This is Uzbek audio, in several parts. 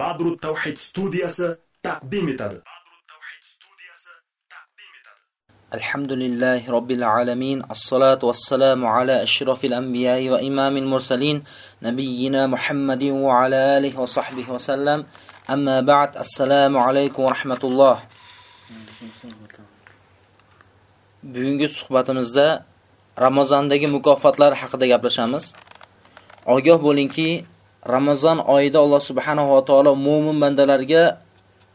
badru tavhid studiyasi taqdim etadi Alhamdulillahi Rabbil alamin. Assolatu wassalamu salamu ala ashrafil anbiya'i va imamil mursalin nabiyyina Muhammadin va ala alihi va sahbihi vasallam. Amma ba'd. Assalomu alaykum va rahmatulloh. Bugungi suhbatimizda Ramazondagi mukofotlar haqida gaplashamiz. Ogoh bo'lingki, Ramazon oyida Alloh subhanahu va taolo mu'min bandalarga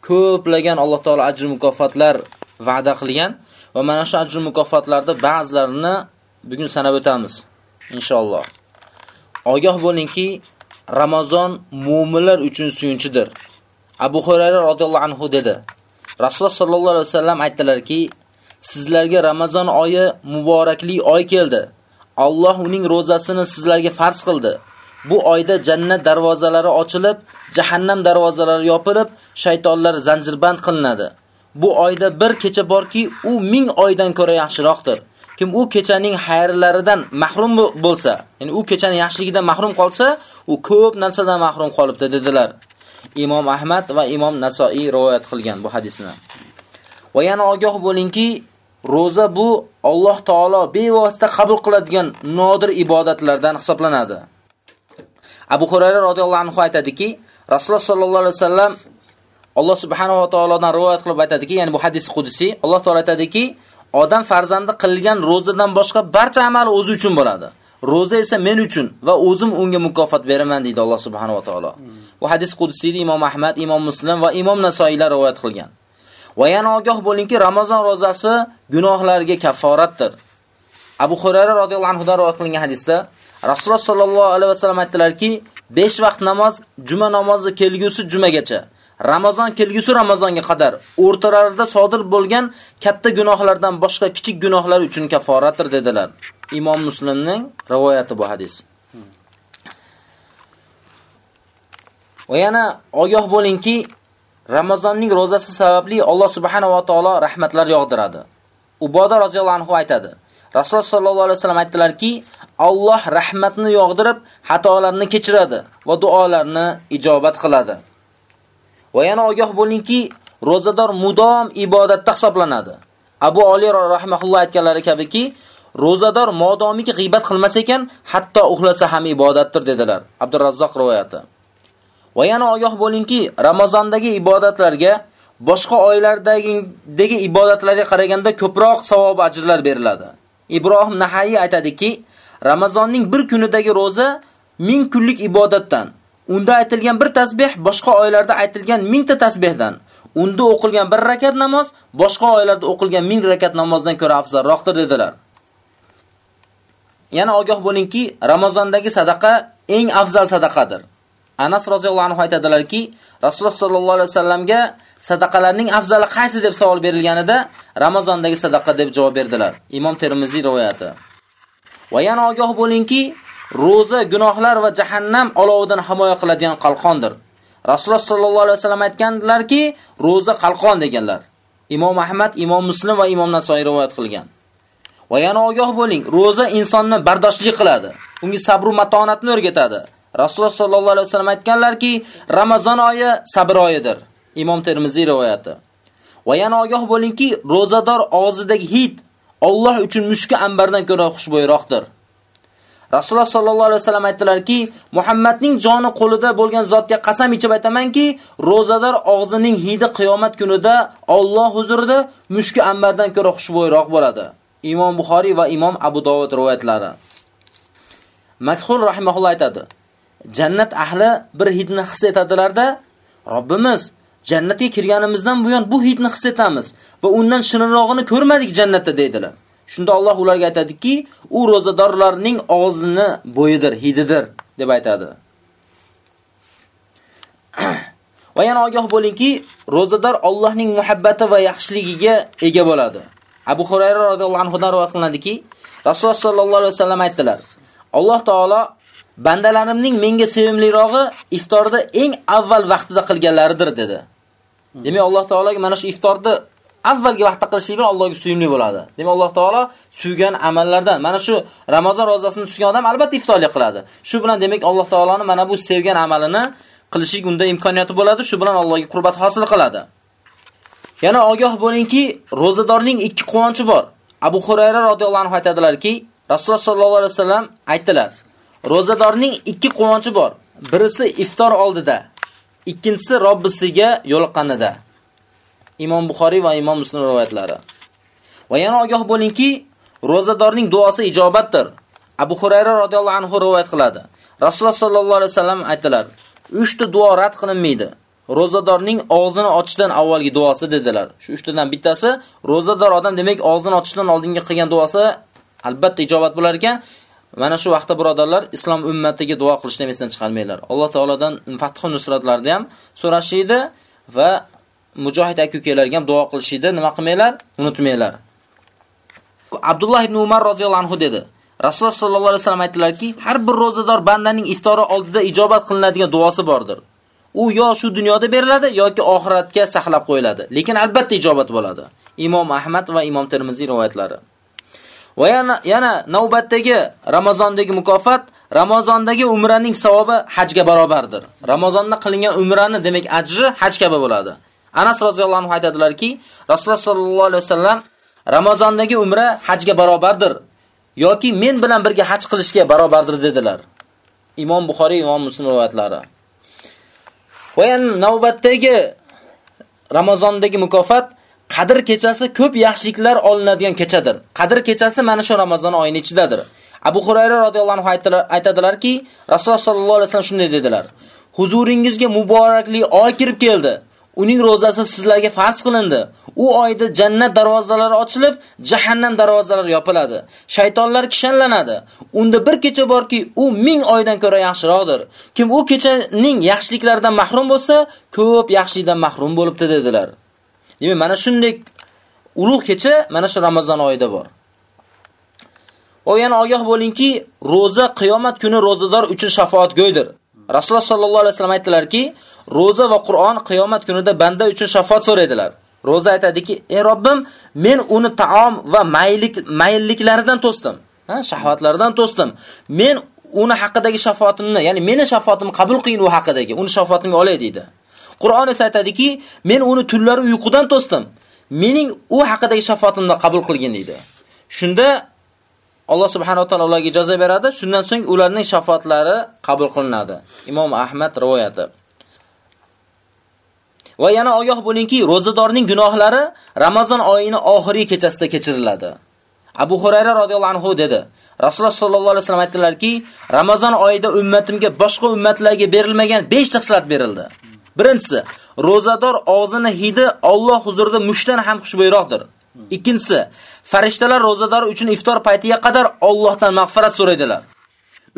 ko'plagan Alloh taolo ajr mukofotlar va'da qilgan va mana shu ajr mukofotlarda ba'zilarini bugun sanab o'tamiz inshaalloh. Ogoh bo'lingki, Ramazon mu'minlar uchun suyunchidir. Abu Hurayra radhiyallohu anhu dedi. Rasululloh sallallohu alayhi vasallam aytdilarki, sizlarga Ramazon oyi muborakli oy keldi. Alloh uning ro'zasini sizlarga farz qildi. Bu oyda jannat darvozalari ochilib, jahannam darvozalari yopilib, shaytonlar zanjirband qilinadi. Bu oyda bir kecha borki, u ming oydan ko'ra yaxshiroqdir. Kim u kechaning xayrlaridan mahrum bo'lsa, ya'ni u kechaning yaxshiligidan mahrum qolsa, u ko'p narsadan mahrum qolibdi dedilar. Imom Ahmad va Imom Nasoiy rivoyat qilgan bu hadisni. Va yana ogoh bo'lingki, roza bu Alloh taolo bevosita qabul qiladigan nodir ibodatlardan hisoblanadi. Abu Hurayra radhiyallohu anhu aytadiki, Rasululloh sallallohu alayhi vasallam Alloh subhanahu va taolodan rivoyat qilib aytadiki, ya'ni bu hadis qudsi, Alloh taolo aytadiki, odam farzandi qilgan rozadan boshqa barcha amali o'zi uchun bo'ladi. Roza esa men uchun va o'zim unga mukofot beraman deydi Alloh subhanahu va taolo. Bu hadis qudsi Imom Ahmad, Imom Muslim va Imom Nasoiylar rivoyat qilgan. Va yana ogoh bo'lingki, Ramazon rozasi gunohlarga kafforatdir. Abu Hurayra radhiyallohu anhu dan rivoyat qilingan hadisda Rasululloh sallallohu alayhi vasallam aytdilarki, 5 vaqt namoz juma namozi kelgusi jumagacha, Ramazon kelgusi Ramazonga qadar o'rtalarida sodir bo'lgan katta gunohlardan boshqa kichik gunohlar uchun kaforatdir dedilar. Imom Muslimning rivoyati bu hadis. Va yana ogoh bo'lingki, Ramazonning rozasi sababli Alloh subhanahu va taolo rahmatlar yog'diradi. Uboda roziyallohu anhu aytadi. Rasululloh sallallohu alayhi vasallam aytdilarki, Alloh rahmatni yog'dirib, xatolarni kechiradi va duolarni ijobat qiladi. Va yana ogoh bo'lingki, rozador mudom ibodatda hisoblanadi. Abu Ali rahimahulloh aytganlari kabiki, rozador modomiki g'ibat qilmas ekan, hatto uxlasa ham ibodatdir dedilar. Abdurrazzoq rivoyati. Va yana ogoh bo'lingki, Ramazondagi ibodatlarga boshqa oylardagi ibodatlarga qaraganda ko'proq savob ajrlar beriladi. Ibrohim Nahai aytadiki, Ramazonning bir kunidagi roza 1000 kunlik ibodatdan, unda aytilgan bir tasbih boshqa oylarda aytilgan 1000 ta tasbihdan, unda o'qilgan bir rakat namoz boshqa oylarda o'qilgan 1000 rakat namozdan ko'ra afzalroqdir dedilar. Yana ogoh bo'lingki, Ramazondagi sadaqa eng afzal sadaqadir. Anas roziyallohu anhu aytadilarki, Rasululloh sallallohu alayhi vasallamga sadaqalarning afzali qaysi deb savol berilganida Ramazondagi sadaqa deb javob berdilar. Imom Termiziy rivoyati. Va yana ogoh bo'lingki, roza gunohlar va jahannam olovidan himoya qiladigan qalqondir. Rasululloh sallallohu alayhi vasallam aytganlarki, roza qalqon deganlar. Imom Ahmad, Imom Muslim va Imom Nasoiy rivoyat qilgan. Va yana ogoh bo'ling, roza insonni bardoshli qiladi. Unga sabr va matonatni o'rgatadi. Rasululloh sallallohu alayhi vasallam aytganlarki, Ramazon oyi sabr oyidir. Imom Termiziy rivoyati. Va yana ogoh bo'lingki, rozador og'zidagi hid Alloh uchun mushka ambardan ko'ra xushbo'yroqdir. Rasululloh sallallohu alayhi vasallam aytdilarki, Muhammadning joni qo'lida bo'lgan zotga qasam ichib aytamanki, rozador og'zining hidi qiyomat kunida Alloh huzurida mushki ambardan ko'ra xushbo'yroq bo'ladi. Imom Buxoriy va Imom Abu Dovud rivoyatlari. Makhul rahimahulloh aytadi: Jannat ahli bir hidni his etadilarda, Robbimiz jannatga kirganimizdan buyon bu hidni his etamiz va undan shirinrog'ini ko'rmadik jannatda deydilar. Shunda Alloh ularga aytadiki, u rozadorlarning og'zini bo'yidir, hididir deb aytadi. va yana ogoh bo'lingki, rozador Allohning muhabbati va yaxshiligiga ega bo'ladi. Abu Hurayra radhiyallohu anhu dan rivoyat qilinadiki, Rasululloh sallallohu alayhi vasallam aytdilar: Alloh taolo bandalarimning menga sevimlirog'i iftorda eng avval vaqtida qilganlaridir dedi. Demak, Alloh taologa mana shu iftorda avvalgi vaqtda qilishlik bilan Allohga suyimli bo'ladi. Demak, Alloh taolo suygan amallardan mana shu Ramazon rozasini tutgan odam albatta iftorlik qiladi. Shu bilan demak Alloh taoloni mana bu sevgan amalini qilishlik unda imkoniyati bo'ladi, shu bilan Allohga qurbat hosil qiladi. Yana ogoh bo'lingki, rozadorning ikki quvonchi bor. Abu Hurayra radhiyallohu anhu aytadilarki, Rasululloh sallallohu alayhi vasallam aytdilar: Rozadorning ikki quvonchi bor. Birisi iftor oldida, ikkinchisi Robbisiga yo'liqqanida. Imom Buxoriy va Imom Muslim rivoyatlari. Va yana ogoh bo'lingki, rozadorning duosi ijobatdir. Abu Hurayra radhiyallohu anhu rivoyat qiladi. Rasululloh sallallohu alayhi vasallam aytdilar: "Uchta duo rad qilinmaydi. Rozadorning og'zini ochishdan avvalgi duosi dedilar. Shu uchtadan bittasi rozador odam demak og'zini ochishdan oldingi qilgan duosi albatta ijobat bo'lar ekan. Mana shu vaqtda birodarlar islom ummatiga duo qilishni esdan chiqarmanglar. Alloh taoladan fathu nusratlarni ham so'rashiydi va mujohid aka-ukalarga ham duo qilishiydi. Nima qilmanglar? Unutmanglar. Abdulloh ibn Umar roziyallohu anhu dedi: Rasululloh sallallohu alayhi vasallam aytdilarki, har bir rozador bandaning iftori oldida ijobat qilinadigan duosi bordir. U yo shu dunyoda beriladi yoki oxiratga saqlab qo'yiladi. Lekin albatta ijobat bo'ladi. Imom Ahmad va Imom Termiziy rivoyatlari. Va yana yana navbatdagi Ramazondagi mukofot Ramazondagi umraning savobi hajga barobardir. Ramazonda qilingan umrani demak ajri haj kabi bo'ladi. Anas roziyallohu anhu aytadilarki, Rasululloh sollallohu alayhi vasallam Ramazondagi umra hajga barobardir yoki men bilan birga haj qilishga barobardir dedilar. Imom Buxoriy, Imom Muslim rivoyatlari. Va yana navbatdagi Ramazondagi mukofot Qadr kechasi ko'p yaxshiliklar olinadigan kechadir. Qadr kechasi mana shu Ramazon oyining ichidadir. Abu Hurayra radhiyallohu anhu aytadilar-ki, Rasululloh sallallohu alayhi vasallam shunday dedilar: "Huzuringizga muborakli oy kirib keldi. Uning rozasi sizlarga farz qilindi. U oyda jannat darvozalari ochilib, jahannam darvozalari yopiladi. Shaytonlar kishanlanadi. Unda bir kecha borki, u ming oydan ko'ra yaxshiroqdir. Kim u kechaning yaxshiliklaridan mahrum bo'lsa, ko'p yaxshilikdan mahrum bo'libdi dedilar. Demak, mana shunday ulug' kecha mana shu Ramazon oyida bor. O yana ogoh bo'lingki, roza qiyomat kuni rozador uchun shafoatgo'ydir. Rasululloh sallallohu alayhi vasallam aytdilarki, roza va Qur'on qiyomat kunida banda uchun shafaat so'raydilar. Roza aytadiki, "Ey Robbim, men uni taom va maylik mayilliklaridan to'sdim. Ha, shahvatlardan to'sdim. Men uni haqidagi shafaatimni, ya'ni meni shafaatimni qabul qiling u haqidagi, uni shafaatimga olay" deydi. Qur'on esa aytadiki, "Men uni tunlari uyqudan to'sdim. Mening u haqidagi shafaatimni qabul qilgin" deydi. Shunda Alloh subhanahu va taolo ularga jazo beradi. Shundan so'ng ularning shafaatlari qabul qilinadi. Imom Ahmad rivoyati. Va yana ogoh bo'lingki, rozadorning gunohlari Ramazon oyini oxirgi kechasida kechiriladi. Abu Hurayra radhiyallohu anhu dedi. Rasululloh sallallohu alayhi vasallam aytdilarki, Ramazon oyida ummatimga boshqa ummatlarga berilmagan 5 ta xislat berildi. Birinchisi, rozador og'zini hidi Alloh huzurida mushdan ham xushbo'yroqdir. Ikkinchisi, farishtalar rozador uchun iftor paytiga qadar Allohdan mag'firat so'raydilar.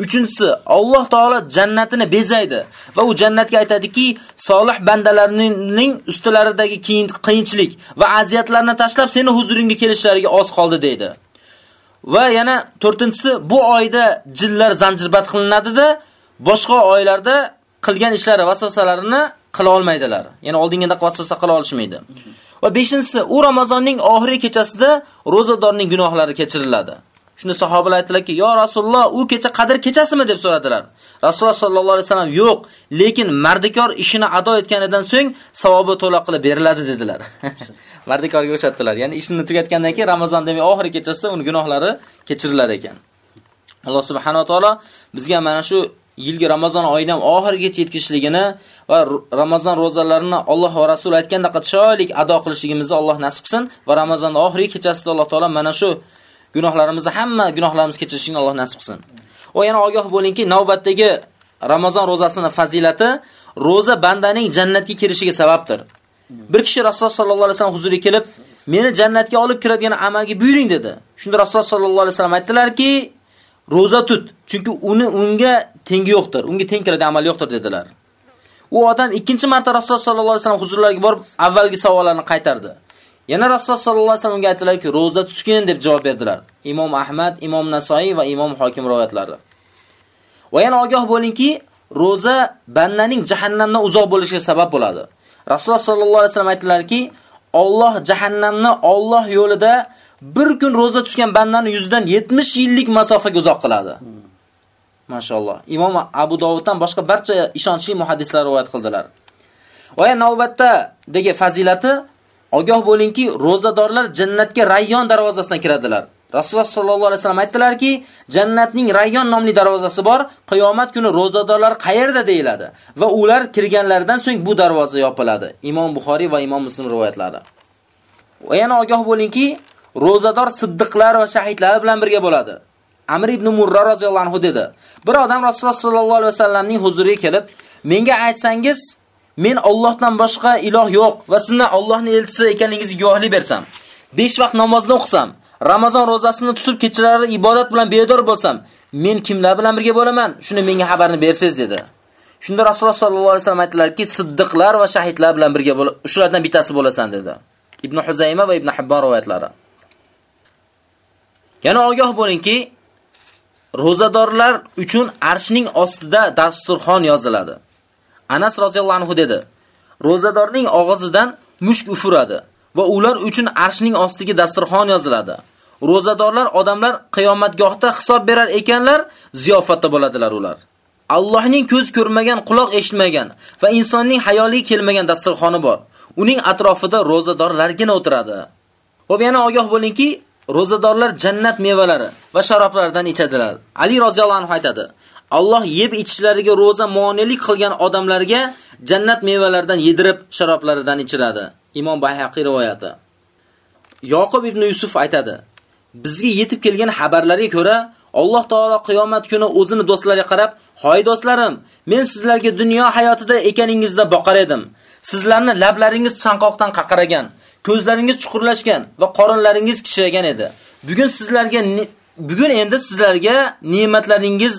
Uchinchisi, Alloh taolo jannatini bezaydi va u jannatga aytadiki, solih bandalarining ustilaridagi qiyinchilik va aziyatlarni tashlab seni huzuringga kelishlariga oz qoldi deydi. Va yana to'rtinchisi, bu oyda jinlar zanjirbat qilinadi-da, boshqa oylarda qilgan ishlari vasvasalarini qila olmaydilar. Ya'ni oldingida vasvasa qila olishmaydi. Va 5-inchisi, u Ramazonning oxirgi kechasida rozadorning gunohlari kechiriladi. Shunda sahobalar aytdilarki, "Yo Rasululloh, u kecha Qadr kechasimi?" deb so'radilar. Rasululloh sallallohu alayhi vasallam, "Yo'q, lekin mardikor ishini ado etganidan so'ng savobi to'la qilib beriladi" dedilar. Mardikorga o'xshatdilar. Ya'ni ishini tugatgandan keyin Ramazon demak oxirgi kechasida uning gunohlari kechirilar ekan. Alloh subhanahu va taolo bizga mana shu yilgi Ramazon oyidan oxirigacha yetkishligini va Ramazon rozalarini Alloh va Rasul aytgandek chiroylik ado qilishligimizni Alloh nasib qilsin va Ramazon oxirgi kechasida Alloh taolo mana shu gunohlarimizni hamma gunohlarimiz kechirishini Alloh nasib qilsin. Va yana ogoh bo'lingki, navbatdagi Ramazon rozasining fazilati roza bandaning jannatga kirishiga sababdir. Bir kishi Rasululloh sallallohu alayhi vasallam huzuriga kelib, meni jannatga olib kiradigan amalga buyuring dedi. Shunda Rasululloh sallallohu alayhi vasallam aytdilarki, roza tut, chunki uni unga tengi yo'qdir, unga teng keladi amal yo'qdir dedilar. U odam ikkinchi marta Rasululloh sallallohu alayhi vasallam huzurlariga borib, avvalgi savollarni qaytardi. Yana Rasululloh sallallohu alayhi vasallam unga aytdilarki, roza tutgin deb javob berdilar. Imom Ahmad, Imom Nasoiy va Imom Hokim rivoyatlari. Va yana ogoh bo'lingki, roza bandaning jahannamdan uzoq bo'lishiga sabab bo'ladi. Rasululloh sallallohu alayhi vasallam aytdilarki, Alloh jahannamni Alloh yo'lida bir kun roza tutgan bandani yuzidan 70 yillik masofaga uzoq qiladi. Mashalloh. Imom Abu Dovuddan boshqa barcha ishonchli muhaddislar rivoyat qildilar. Va navbatda degi fazilati ogoh bo'lingki, rozadorlar jannatga Rayyon darvozasidan kiradilar. Rasululloh sollallohu alayhi vasallam aytdilarki, jannatning Rayyon nomli darvozasi bor. Qiyomat kuni rozadorlar qayerda deyiladi va ular kirganlaridan so'ng bu darvoza yopiladi. Imom Buxoriy va Imom Muslim rivoyatlari. Va yana ogoh bo'lingki, rozador siddiqlar va shahidlar bilan birga bo'ladi. Amr ibn Murra roziyallohu anhu dedi. Bir odam Rasululloh sollallohu alayhi vasallamning huzuriga kelib, menga aytsangiz, men Allohdan boshqa iloh yo'q va sizni Allohning elchisi ekanligingizga guvohlik bersam, 5 vaqt namozni o'qisam, Ramazon rozasini tutib kechalari ibodat bilan bedor bo'lsam, men kimlar bilan birga bo'laman? Shuni menga xabarni bersangiz dedi. Shunda Rasululloh sollallohu alayhi vasallam aytdilarki, siddiqlar va shahidlar bilan birga bo'l, shulardan bittasi bo'lasan dedi. Ibn Huzayma va Ibn Hibbon rivoyatlari. Yana ogoh bo'lingki, rozadorlar uchun arshning ostida dasturxon yoziladi. Anas roziyallohu anhu dedi: Rozadorning og'zidan mushk ufuradi va ular uchun arshning ostiga dasturxon yoziladi. Rozadorlar odamlar qiyomatgohda hisob berar ekanlar, ziyofatda bo'ladilar ular. Allohning ko'z ko'rmagan, quloq eshitmagan va insonning hayoliga kelmagan dasturxoni bor. Uning atrofida rozadorlargina o'tiradi. Xo'p, yana ogoh bo'lingki, rozadorlar jannat mevalari va sharoblaridan ichadilar. Ali roziyallohu anhu aytadi: Alloh yeb ichishlariga roza monelik qilgan odamlarga jannat mevalaridan yedirib sharoblaridan ichiradi. Imom Bayhaqi rivoyati. Yoqub ibn Yusuf aytadi: Bizga yetib kelgan xabarlarga ko'ra, Alloh taolo qiyomat kuni o'zini do'stlariga qarab, "Hoy do'stlarim, men sizlarga dunyo hayotida ekaningizda boqar edim. Sizlarni lablaringiz chanqoqdan qaqaragan, ko'zlaringiz chuqurlashgan va qorinlaringiz kishaygan edi. Bugun sizlarga bugun endi sizlarga ne'matlaringiz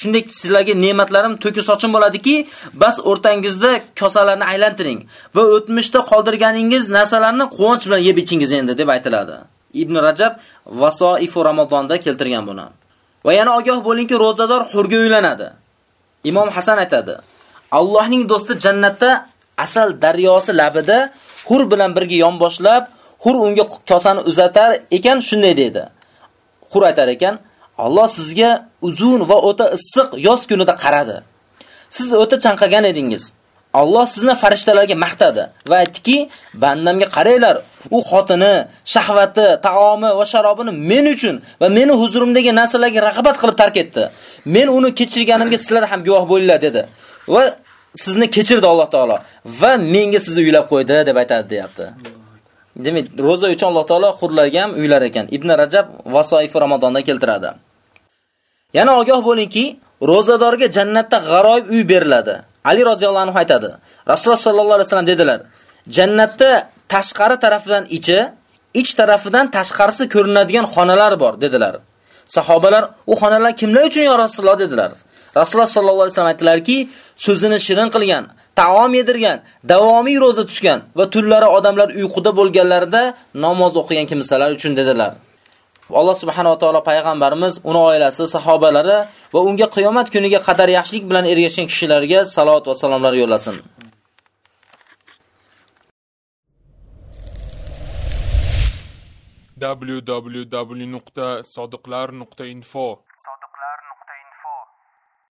shunday sizlarga ne'matlarim to'kib sochim bo'ladiki, bas o'rtangizda kosalarni aylantiring va o'tmishda qoldirganingiz narsalarni quvonch bilan yeb ichingiz endi deb aytiladi. Ibn Rajab Vasoifu Ramazonda keltirgan buni. Va yana ogoh bo'lingki, rozador hurga uylanadi. Imom Hasan aytadi: Allohning do'sti jannatda asal daryosi labida hur bilan birga yonboshlab, hur unga kosani uzatar ekan shunday dedi. Hur aytar ekan: Alloh sizga uzun va o'ta issiq yoz kunida qaradi. Siz o'ta chanqagan edingiz. Alloh sizni farishtalarga maqtadi va aytdiki, bandamga qaranglar, u xotini, shahvati, taomi va sharobini men uchun va meni huzurimdagi narsalarga rag'bat qilib tark etdi. Men uni kechirganimga sizlar ham guvoh bo'linglar dedi. Va sizni kechirdi Alloh taolo va menga sizni uylab qo'ydi deb aytadi, deyapti. Demak, roza uchun Alloh taolo hurlarga ham uylar ekan. Ibn Rajab Vasoif Ramazonda keltiradi. Yana ogoh bo'lingki, rozadorga jannatda g'aroyib uy beriladi. Ali roziyallohu anhu aytadi. Rasululloh sallallohu alayhi vasallam dedilar: "Jannatda tashqari tarafidan ichi, ich tarafidan tashqarisi ko'rinadigan xonalar bor" dedilar. Sahobalar, "U xonalar kimlar uchun yo Rasululloh?" dedilar. Rasululloh sallallohu alayhi vasallam aytdilarki, so'zini shirin qilgan, taom yedirgan, davomiy roza tutgan va tunlari odamlar uyquda bo'lganlarida namoz o'qigan kimsalar uchun dedilar. Alloh subhanahu va taolo payg'ambarimiz, uni oilasi, sahobalari va unga qiyomat kuniga qadar yaxshilik bilan ergashgan kishilarga salovat va salomlar yo'llasin. www.sodiqlar.info